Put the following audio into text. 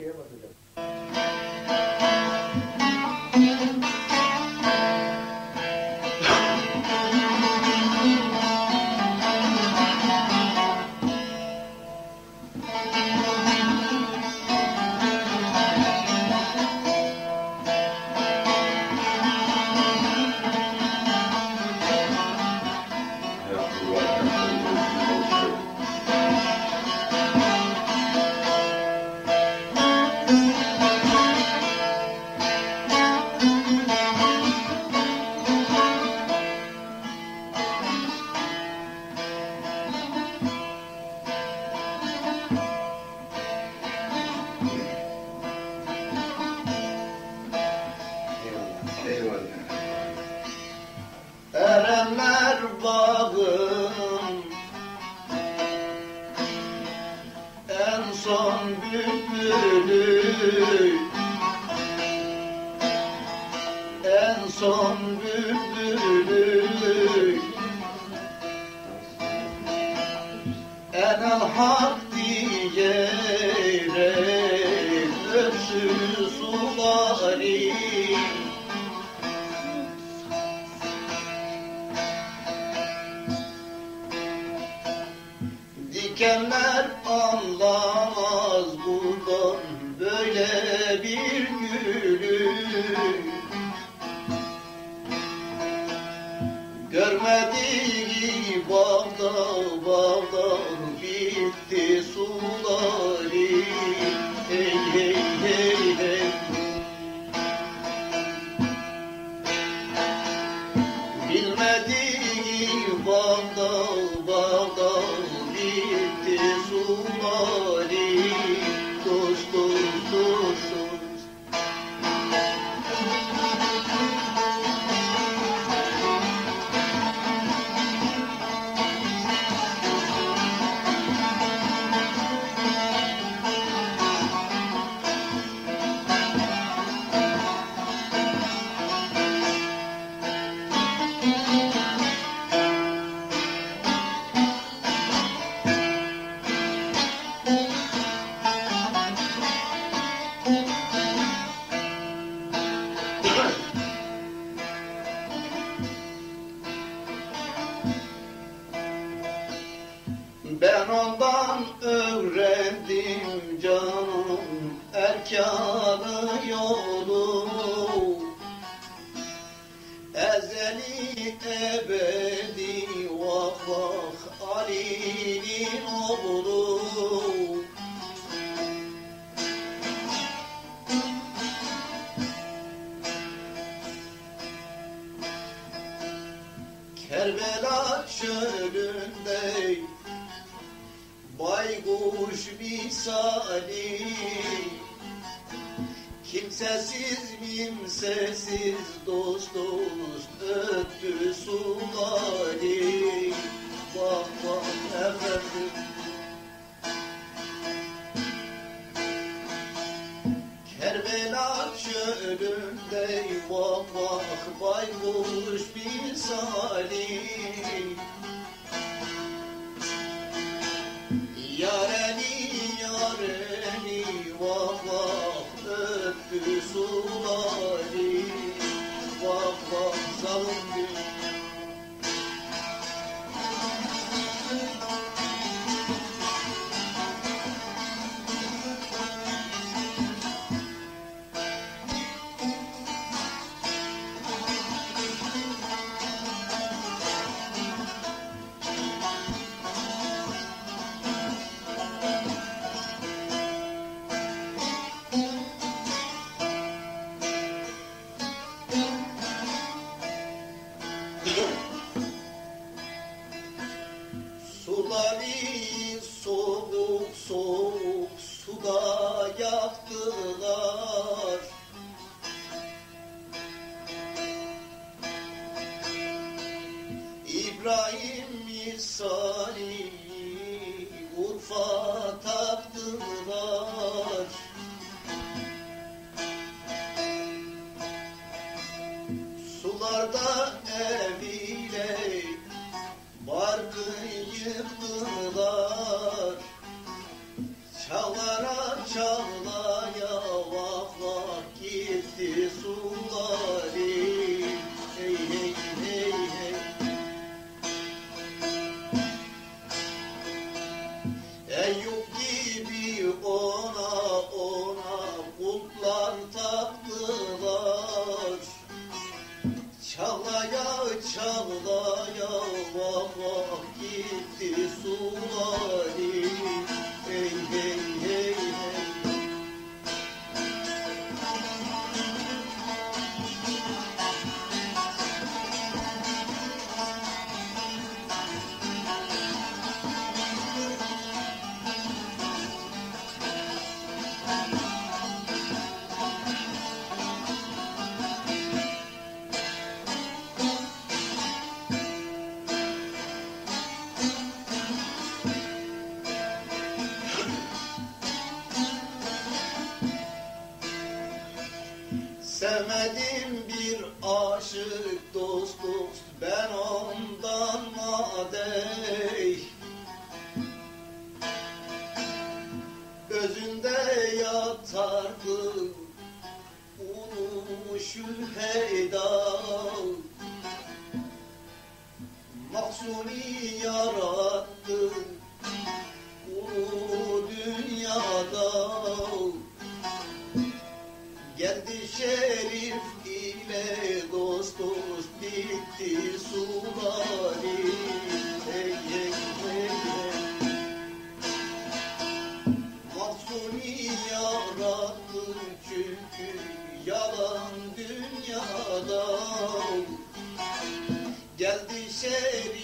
Iya. En son bülbülü Enel hak diyerek Öpsün suları bir gülü. Görmediği bağda bağda bitti suları. Hey hey hey hey. Bilmediği bağda bağda bitti suları Ben ondan öğrendim canım erkanı yolu. Ezeli ebedi vah Ali'nin oğlu. Kerbela çölünde Baykuş misali. Kimsesiz kimsesiz dost dost öptü suları Vah vah efendim. Kerbela çölünde vah vah baykuş misali sou. İbrahim misali Urfa taktılar Sularda eviyle madey Özünde yatardı unumuşu heyda Mahsuni baby.